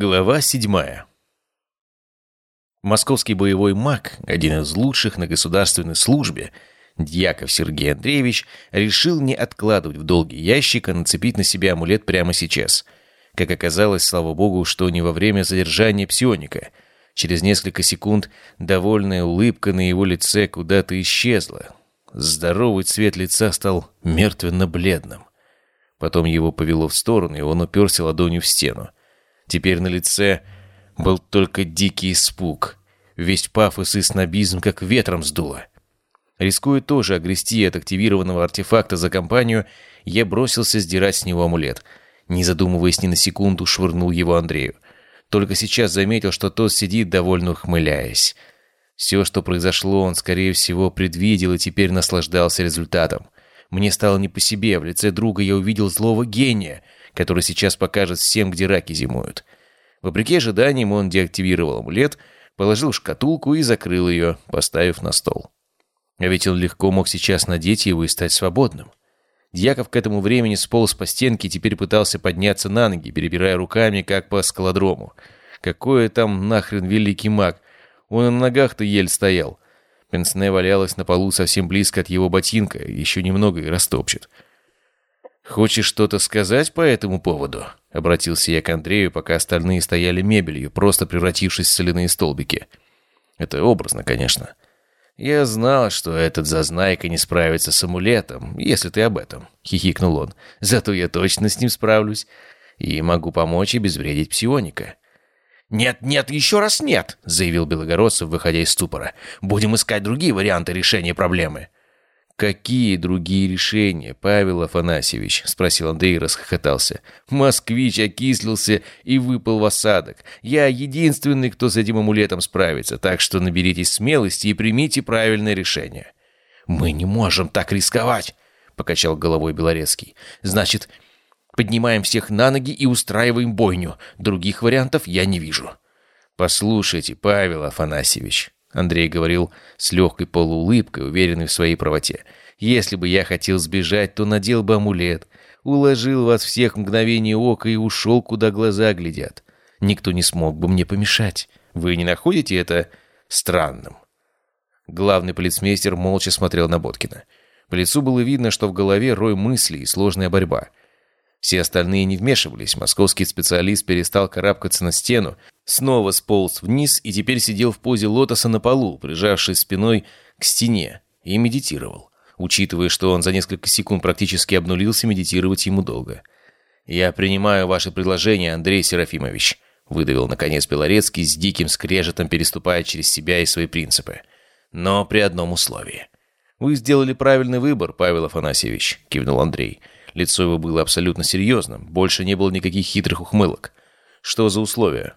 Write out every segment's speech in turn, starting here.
Глава седьмая. Московский боевой маг, один из лучших на государственной службе, Дьяков Сергей Андреевич, решил не откладывать в долгий ящик, а нацепить на себя амулет прямо сейчас. Как оказалось, слава богу, что не во время задержания псионика. Через несколько секунд довольная улыбка на его лице куда-то исчезла. Здоровый цвет лица стал мертвенно-бледным. Потом его повело в сторону, и он уперся ладонью в стену. Теперь на лице был только дикий испуг. Весь пафос и снобизм как ветром сдуло. Рискуя тоже огрести от активированного артефакта за компанию, я бросился сдирать с него амулет. Не задумываясь ни на секунду, швырнул его Андрею. Только сейчас заметил, что тот сидит, довольно ухмыляясь. Все, что произошло, он, скорее всего, предвидел и теперь наслаждался результатом. Мне стало не по себе, в лице друга я увидел злого гения — который сейчас покажет всем, где раки зимуют. Вопреки ожиданиям он деактивировал амулет, положил шкатулку и закрыл ее, поставив на стол. А ведь он легко мог сейчас надеть его и стать свободным. Дьяков к этому времени сполз по стенке и теперь пытался подняться на ноги, перебирая руками, как по скалодрому. Какой там нахрен великий маг? Он на ногах-то еле стоял. Пенсне валялась на полу совсем близко от его ботинка, еще немного и растопчет. «Хочешь что-то сказать по этому поводу?» — обратился я к Андрею, пока остальные стояли мебелью, просто превратившись в соляные столбики. Это образно, конечно. «Я знал, что этот зазнайка не справится с амулетом, если ты об этом», — хихикнул он. «Зато я точно с ним справлюсь и могу помочь обезвредить псионика». «Нет, нет, еще раз нет!» — заявил Белогородцев, выходя из ступора. «Будем искать другие варианты решения проблемы». «Какие другие решения, Павел Афанасьевич?» — спросил Андрей и расхохотался. «Москвич окислился и выпал в осадок. Я единственный, кто с этим амулетом справится, так что наберитесь смелости и примите правильное решение». «Мы не можем так рисковать», — покачал головой Белорецкий. «Значит, поднимаем всех на ноги и устраиваем бойню. Других вариантов я не вижу». «Послушайте, Павел Афанасьевич», Андрей говорил с легкой полуулыбкой, уверенной в своей правоте. «Если бы я хотел сбежать, то надел бы амулет, уложил вас всех в мгновение ока и ушел, куда глаза глядят. Никто не смог бы мне помешать. Вы не находите это странным?» Главный полицмейстер молча смотрел на Боткина. По лицу было видно, что в голове рой мыслей и сложная борьба. Все остальные не вмешивались. Московский специалист перестал карабкаться на стену, снова сполз вниз и теперь сидел в позе лотоса на полу, прижавшись спиной к стене, и медитировал. Учитывая, что он за несколько секунд практически обнулился, медитировать ему долго. «Я принимаю ваше предложение, Андрей Серафимович», выдавил, наконец, Белорецкий с диким скрежетом, переступая через себя и свои принципы. «Но при одном условии». «Вы сделали правильный выбор, Павел Афанасьевич», — кивнул Андрей. Лицо его было абсолютно серьезным, больше не было никаких хитрых ухмылок. «Что за условия?»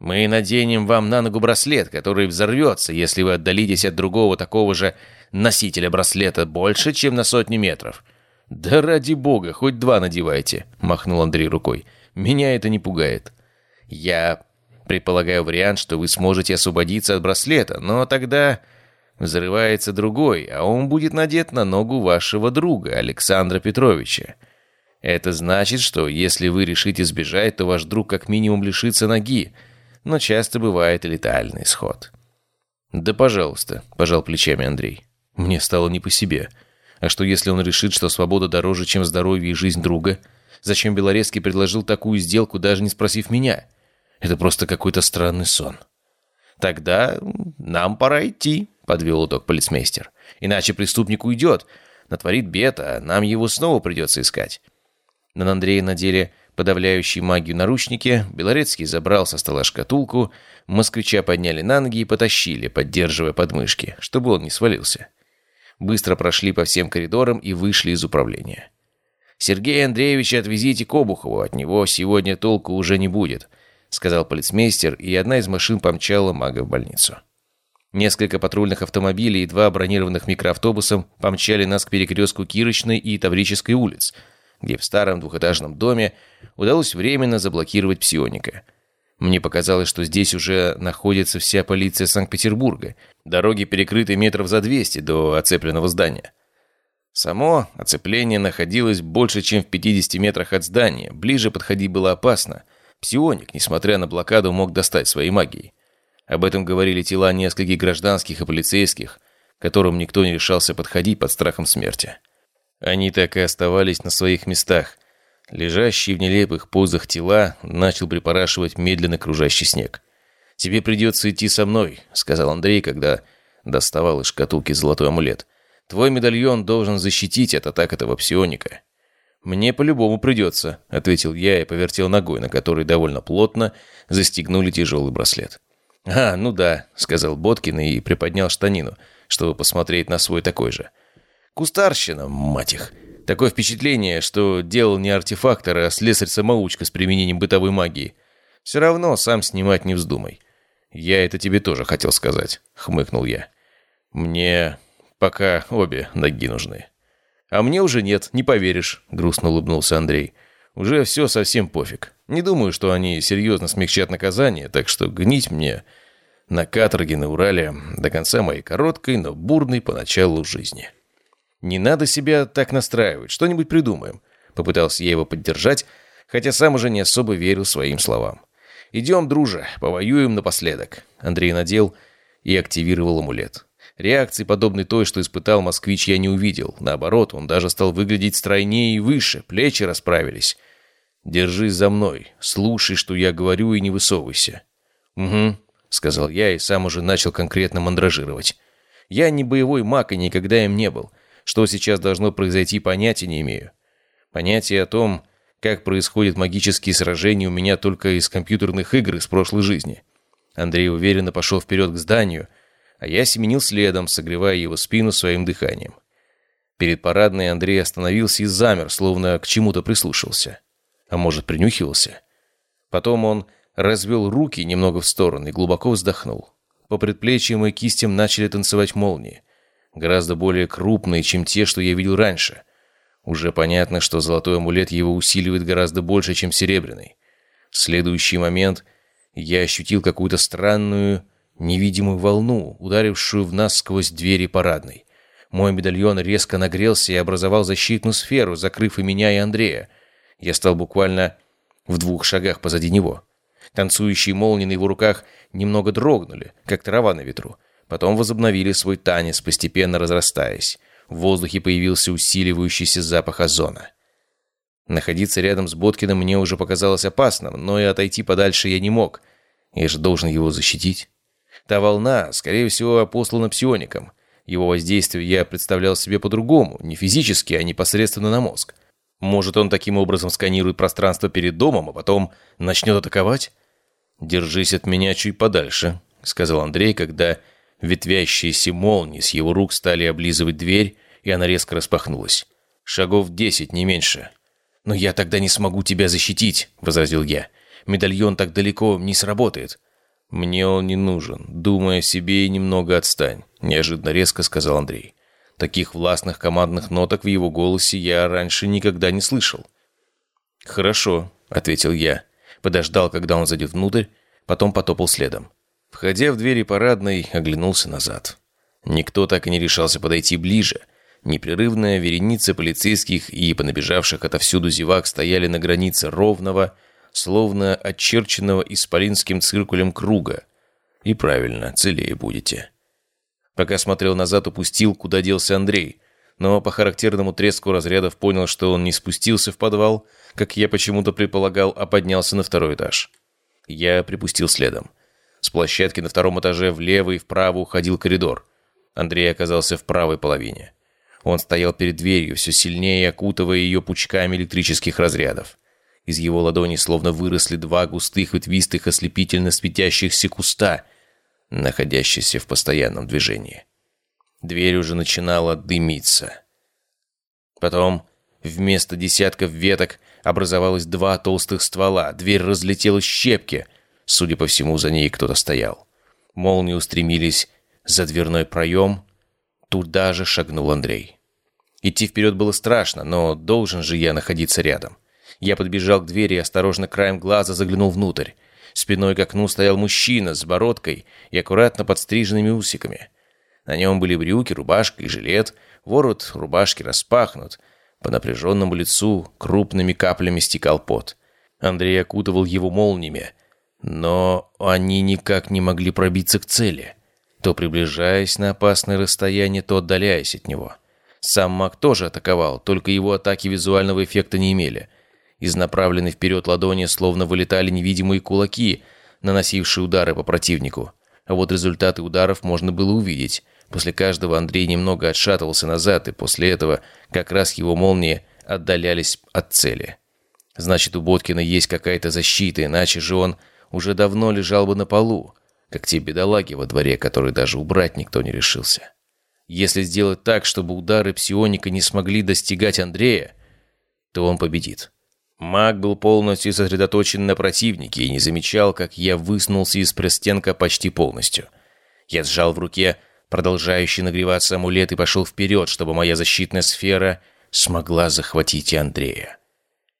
«Мы наденем вам на ногу браслет, который взорвется, если вы отдалитесь от другого такого же носителя браслета больше, чем на сотню метров». «Да ради бога, хоть два надевайте», — махнул Андрей рукой. «Меня это не пугает». «Я предполагаю вариант, что вы сможете освободиться от браслета, но тогда Взрывается другой, а он будет надет на ногу вашего друга, Александра Петровича. Это значит, что если вы решите сбежать, то ваш друг как минимум лишится ноги, но часто бывает летальный исход. «Да пожалуйста», – пожал плечами Андрей. Мне стало не по себе. А что если он решит, что свобода дороже, чем здоровье и жизнь друга? Зачем Белорецкий предложил такую сделку, даже не спросив меня? Это просто какой-то странный сон. «Тогда нам пора идти», подвел итог полицмейстер. «Иначе преступник уйдет, натворит бед, а нам его снова придется искать». На Андрея надели подавляющие магию наручники, Белорецкий забрал со стола шкатулку, москвича подняли на ноги и потащили, поддерживая подмышки, чтобы он не свалился. Быстро прошли по всем коридорам и вышли из управления. «Сергея Андреевича отвезите к Обухову, от него сегодня толку уже не будет», сказал полицмейстер, и одна из машин помчала мага в больницу. Несколько патрульных автомобилей и два бронированных микроавтобуса помчали нас к перекрестку Кирочной и Таврической улиц, где в старом двухэтажном доме удалось временно заблокировать псионика. Мне показалось, что здесь уже находится вся полиция Санкт-Петербурга. Дороги перекрыты метров за 200 до оцепленного здания. Само оцепление находилось больше, чем в 50 метрах от здания. Ближе подходить было опасно. Псионик, несмотря на блокаду, мог достать своей магией. Об этом говорили тела нескольких гражданских и полицейских, к которым никто не решался подходить под страхом смерти. Они так и оставались на своих местах. Лежащие в нелепых позах тела начал припорашивать медленно кружащий снег. «Тебе придется идти со мной», — сказал Андрей, когда доставал из шкатулки золотой амулет. «Твой медальон должен защитить от атак этого псионика». «Мне по-любому придется», — ответил я и повертел ногой, на которой довольно плотно застегнули тяжелый браслет. «А, ну да», — сказал Боткин и приподнял штанину, чтобы посмотреть на свой такой же. Кустарщина, мать их. Такое впечатление, что делал не артефактор, а слесарь-самоучка с применением бытовой магии. Все равно сам снимать не вздумай. Я это тебе тоже хотел сказать, хмыкнул я. Мне пока обе ноги нужны. А мне уже нет, не поверишь, грустно улыбнулся Андрей. Уже все совсем пофиг. Не думаю, что они серьезно смягчат наказание, так что гнить мне на каторге на Урале до конца моей короткой, но бурной поначалу жизни. «Не надо себя так настраивать, что-нибудь придумаем», — попытался я его поддержать, хотя сам уже не особо верил своим словам. «Идем, друже, повоюем напоследок». Андрей надел и активировал амулет. Реакции, подобной той, что испытал москвич, я не увидел. Наоборот, он даже стал выглядеть стройнее и выше, плечи расправились. «Держись за мной, слушай, что я говорю, и не высовывайся». «Угу», — сказал я и сам уже начал конкретно мандражировать. «Я не боевой маг и никогда им не был. Что сейчас должно произойти, понятия не имею. Понятие о том, как происходят магические сражения, у меня только из компьютерных игр из прошлой жизни. Андрей уверенно пошел вперед к зданию, а я семенил следом, согревая его спину своим дыханием. Перед парадной Андрей остановился и замер, словно к чему-то прислушался. А может, принюхивался. Потом он развел руки немного в стороны и глубоко вздохнул. По предплечьям и кистям начали танцевать молнии гораздо более крупные, чем те, что я видел раньше. Уже понятно, что золотой амулет его усиливает гораздо больше, чем серебряный. В следующий момент я ощутил какую-то странную, невидимую волну, ударившую в нас сквозь двери парадной. Мой медальон резко нагрелся и образовал защитную сферу, закрыв и меня, и Андрея. Я стал буквально в двух шагах позади него. Танцующие молнии на его руках немного дрогнули, как трава на ветру. Потом возобновили свой танец, постепенно разрастаясь. В воздухе появился усиливающийся запах озона. Находиться рядом с Боткиным мне уже показалось опасным, но и отойти подальше я не мог. Я же должен его защитить. Та волна, скорее всего, послана псиоником. Его воздействие я представлял себе по-другому, не физически, а непосредственно на мозг. Может, он таким образом сканирует пространство перед домом, а потом начнет атаковать? «Держись от меня чуть подальше», — сказал Андрей, когда Ветвящиеся молнии с его рук стали облизывать дверь, и она резко распахнулась. Шагов десять, не меньше. «Но я тогда не смогу тебя защитить», — возразил я. «Медальон так далеко не сработает». «Мне он не нужен. Думай о себе и немного отстань», — неожиданно резко сказал Андрей. Таких властных командных ноток в его голосе я раньше никогда не слышал. «Хорошо», — ответил я. Подождал, когда он зайдет внутрь, потом потопал следом. Входя в двери парадной, оглянулся назад. Никто так и не решался подойти ближе. Непрерывная вереница полицейских и понабежавших отовсюду зевак стояли на границе ровного, словно очерченного исполинским циркулем круга. И правильно, целее будете. Пока смотрел назад, упустил, куда делся Андрей. Но по характерному треску разрядов понял, что он не спустился в подвал, как я почему-то предполагал, а поднялся на второй этаж. Я припустил следом. С площадки на втором этаже влево и вправо уходил коридор. Андрей оказался в правой половине. Он стоял перед дверью, все сильнее окутывая ее пучками электрических разрядов. Из его ладони словно выросли два густых ветвистых ослепительно светящихся куста, находящиеся в постоянном движении. Дверь уже начинала дымиться. Потом вместо десятков веток образовалось два толстых ствола, дверь разлетелась в щепки — Судя по всему, за ней кто-то стоял. Молнии устремились за дверной проем. Туда же шагнул Андрей. Идти вперед было страшно, но должен же я находиться рядом. Я подбежал к двери и осторожно краем глаза заглянул внутрь. Спиной к окну стоял мужчина с бородкой и аккуратно подстриженными усиками. На нем были брюки, рубашка и жилет. Ворот рубашки распахнут. По напряженному лицу крупными каплями стекал пот. Андрей окутывал его молниями, но они никак не могли пробиться к цели, то приближаясь на опасное расстояние, то отдаляясь от него. Сам маг тоже атаковал, только его атаки визуального эффекта не имели. Из направленной вперед ладони словно вылетали невидимые кулаки, наносившие удары по противнику. А вот результаты ударов можно было увидеть. После каждого Андрей немного отшатывался назад, и после этого как раз его молнии отдалялись от цели. Значит, у Боткина есть какая-то защита, иначе же он уже давно лежал бы на полу, как те бедолаги во дворе, которые даже убрать никто не решился. Если сделать так, чтобы удары псионика не смогли достигать Андрея, то он победит. Маг был полностью сосредоточен на противнике и не замечал, как я высунулся из простенка почти полностью. Я сжал в руке продолжающий нагреваться амулет и пошел вперед, чтобы моя защитная сфера смогла захватить и Андрея.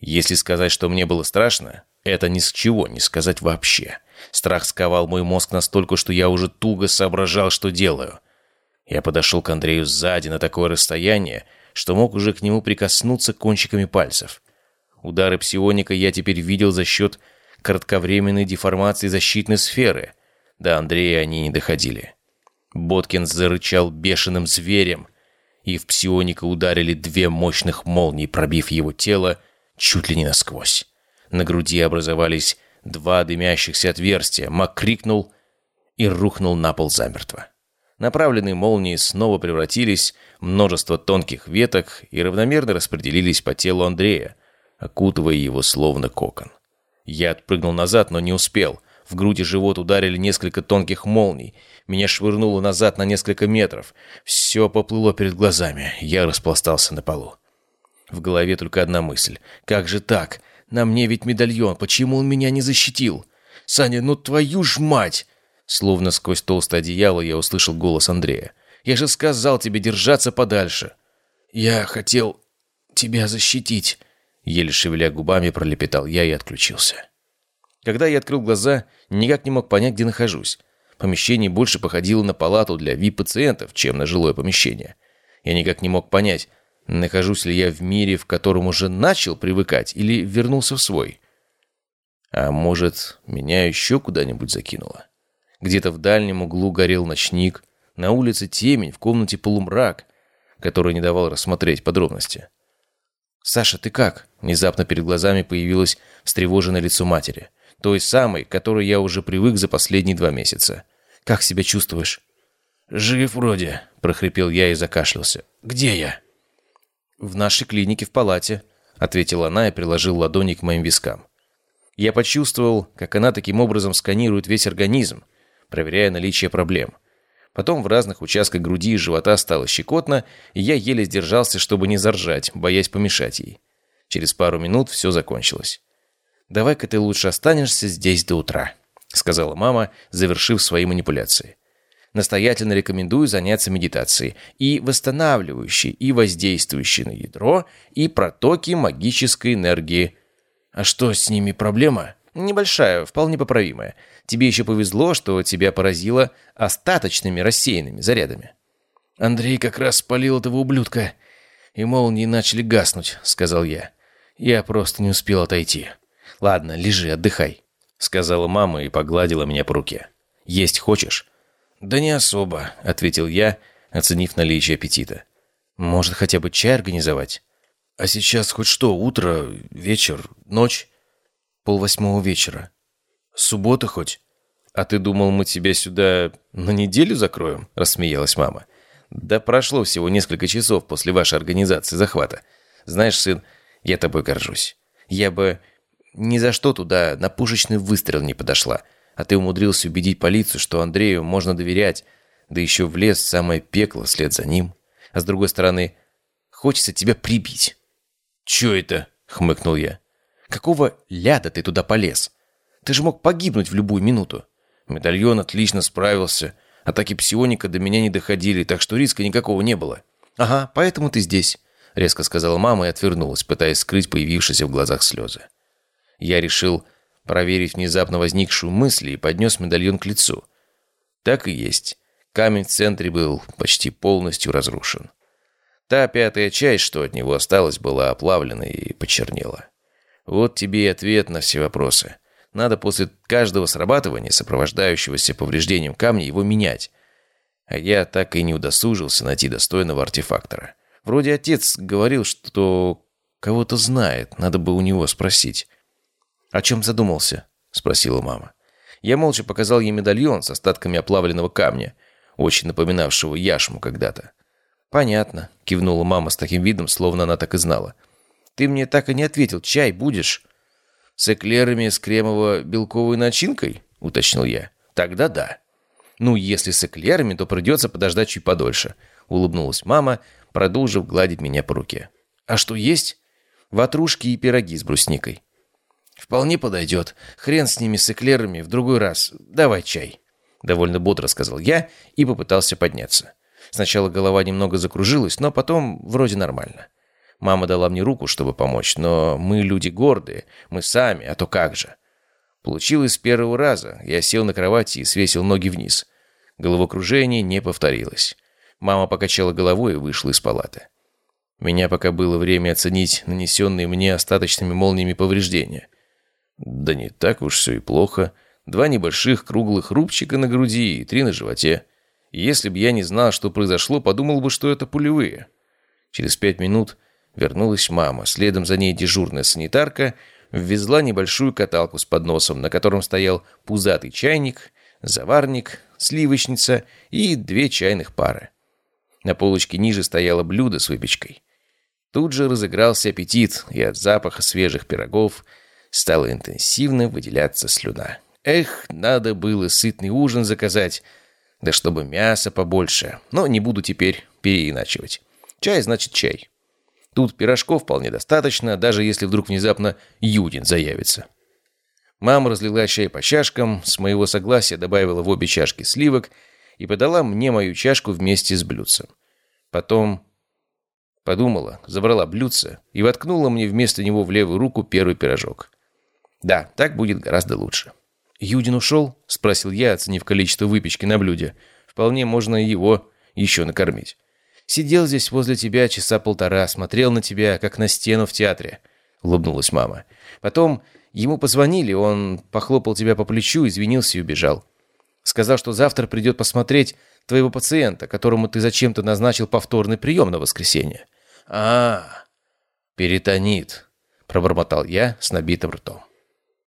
Если сказать, что мне было страшно, это ни с чего не сказать вообще. Страх сковал мой мозг настолько, что я уже туго соображал, что делаю. Я подошел к Андрею сзади на такое расстояние, что мог уже к нему прикоснуться кончиками пальцев. Удары псионика я теперь видел за счет кратковременной деформации защитной сферы. До Андрея они не доходили. Боткин зарычал бешеным зверем, и в псионика ударили две мощных молнии, пробив его тело чуть ли не насквозь. На груди образовались два дымящихся отверстия. Мак крикнул и рухнул на пол замертво. Направленные молнии снова превратились в множество тонких веток и равномерно распределились по телу Андрея, окутывая его словно кокон. Я отпрыгнул назад, но не успел. В груди живот ударили несколько тонких молний. Меня швырнуло назад на несколько метров. Все поплыло перед глазами. Я распластался на полу. В голове только одна мысль. «Как же так? На мне ведь медальон. Почему он меня не защитил? Саня, ну твою ж мать!» Словно сквозь толстое одеяло я услышал голос Андрея. «Я же сказал тебе держаться подальше!» «Я хотел тебя защитить!» Еле шевеля губами пролепетал я и отключился. Когда я открыл глаза, никак не мог понять, где нахожусь. Помещение больше походило на палату для VIP-пациентов, чем на жилое помещение. Я никак не мог понять, Нахожусь ли я в мире, в котором уже начал привыкать, или вернулся в свой? А может, меня еще куда-нибудь закинуло? Где-то в дальнем углу горел ночник, на улице темень, в комнате полумрак, который не давал рассмотреть подробности. «Саша, ты как?» Внезапно перед глазами появилось встревоженное лицо матери. Той самой, к которой я уже привык за последние два месяца. «Как себя чувствуешь?» «Жив вроде», — прохрипел я и закашлялся. «Где я?» «В нашей клинике в палате», — ответила она и приложил ладони к моим вискам. Я почувствовал, как она таким образом сканирует весь организм, проверяя наличие проблем. Потом в разных участках груди и живота стало щекотно, и я еле сдержался, чтобы не заржать, боясь помешать ей. Через пару минут все закончилось. «Давай-ка ты лучше останешься здесь до утра», — сказала мама, завершив свои манипуляции. Настоятельно рекомендую заняться медитацией и восстанавливающей, и воздействующей на ядро, и протоки магической энергии. А что с ними проблема? Небольшая, вполне поправимая. Тебе еще повезло, что тебя поразило остаточными рассеянными зарядами. Андрей как раз спалил этого ублюдка, и молнии начали гаснуть, сказал я. Я просто не успел отойти. Ладно, лежи, отдыхай, сказала мама и погладила меня по руке. Есть хочешь? «Да не особо», — ответил я, оценив наличие аппетита. «Может, хотя бы чай организовать?» «А сейчас хоть что, утро, вечер, ночь?» «Полвосьмого вечера». «Суббота хоть?» «А ты думал, мы тебя сюда на неделю закроем?» — рассмеялась мама. «Да прошло всего несколько часов после вашей организации захвата. Знаешь, сын, я тобой горжусь. Я бы ни за что туда на пушечный выстрел не подошла. А ты умудрился убедить полицию, что Андрею можно доверять, да еще в самое пекло вслед за ним. А с другой стороны, хочется тебя прибить». «Че это?» — хмыкнул я. «Какого ляда ты туда полез? Ты же мог погибнуть в любую минуту». Медальон отлично справился. Атаки псионика до меня не доходили, так что риска никакого не было. «Ага, поэтому ты здесь», — резко сказала мама и отвернулась, пытаясь скрыть появившиеся в глазах слезы. Я решил проверить внезапно возникшую мысль и поднес медальон к лицу. Так и есть. Камень в центре был почти полностью разрушен. Та пятая часть, что от него осталась, была оплавлена и почернела. Вот тебе и ответ на все вопросы. Надо после каждого срабатывания, сопровождающегося повреждением камня, его менять. А я так и не удосужился найти достойного артефактора. Вроде отец говорил, что кого-то знает, надо бы у него спросить. «О чем задумался?» — спросила мама. Я молча показал ей медальон с остатками оплавленного камня, очень напоминавшего яшму когда-то. «Понятно», — кивнула мама с таким видом, словно она так и знала. «Ты мне так и не ответил. Чай будешь?» «С эклерами с кремово-белковой начинкой?» — уточнил я. «Тогда да». «Ну, если с эклерами, то придется подождать чуть подольше», — улыбнулась мама, продолжив гладить меня по руке. «А что есть?» «Ватрушки и пироги с брусникой». «Вполне подойдет. Хрен с ними, с эклерами, в другой раз. Давай чай». Довольно бодро сказал я и попытался подняться. Сначала голова немного закружилась, но потом вроде нормально. Мама дала мне руку, чтобы помочь, но мы люди гордые, мы сами, а то как же. Получилось с первого раза. Я сел на кровати и свесил ноги вниз. Головокружение не повторилось. Мама покачала головой и вышла из палаты. меня пока было время оценить нанесенные мне остаточными молниями повреждения. Да не так уж все и плохо. Два небольших круглых рубчика на груди и три на животе. Если бы я не знал, что произошло, подумал бы, что это пулевые. Через пять минут вернулась мама. Следом за ней дежурная санитарка ввезла небольшую каталку с подносом, на котором стоял пузатый чайник, заварник, сливочница и две чайных пары. На полочке ниже стояло блюдо с выпечкой. Тут же разыгрался аппетит, и от запаха свежих пирогов стала интенсивно выделяться слюна. Эх, надо было сытный ужин заказать, да чтобы мяса побольше. Но не буду теперь переиначивать. Чай значит чай. Тут пирожков вполне достаточно, даже если вдруг внезапно Юдин заявится. Мама разлила чай по чашкам, с моего согласия добавила в обе чашки сливок и подала мне мою чашку вместе с блюдцем. Потом подумала, забрала блюдце и воткнула мне вместо него в левую руку первый пирожок. Да, так будет гораздо лучше. «Юдин ушел?» — спросил я, оценив количество выпечки на блюде. «Вполне можно его еще накормить». Сидел здесь возле тебя часа полтора, смотрел на тебя, как на стену в театре», — улыбнулась мама. «Потом ему позвонили, он похлопал тебя по плечу, извинился и убежал. Сказал, что завтра придет посмотреть твоего пациента, которому ты зачем-то назначил повторный прием на воскресенье». «А, перитонит», — пробормотал я с набитым ртом.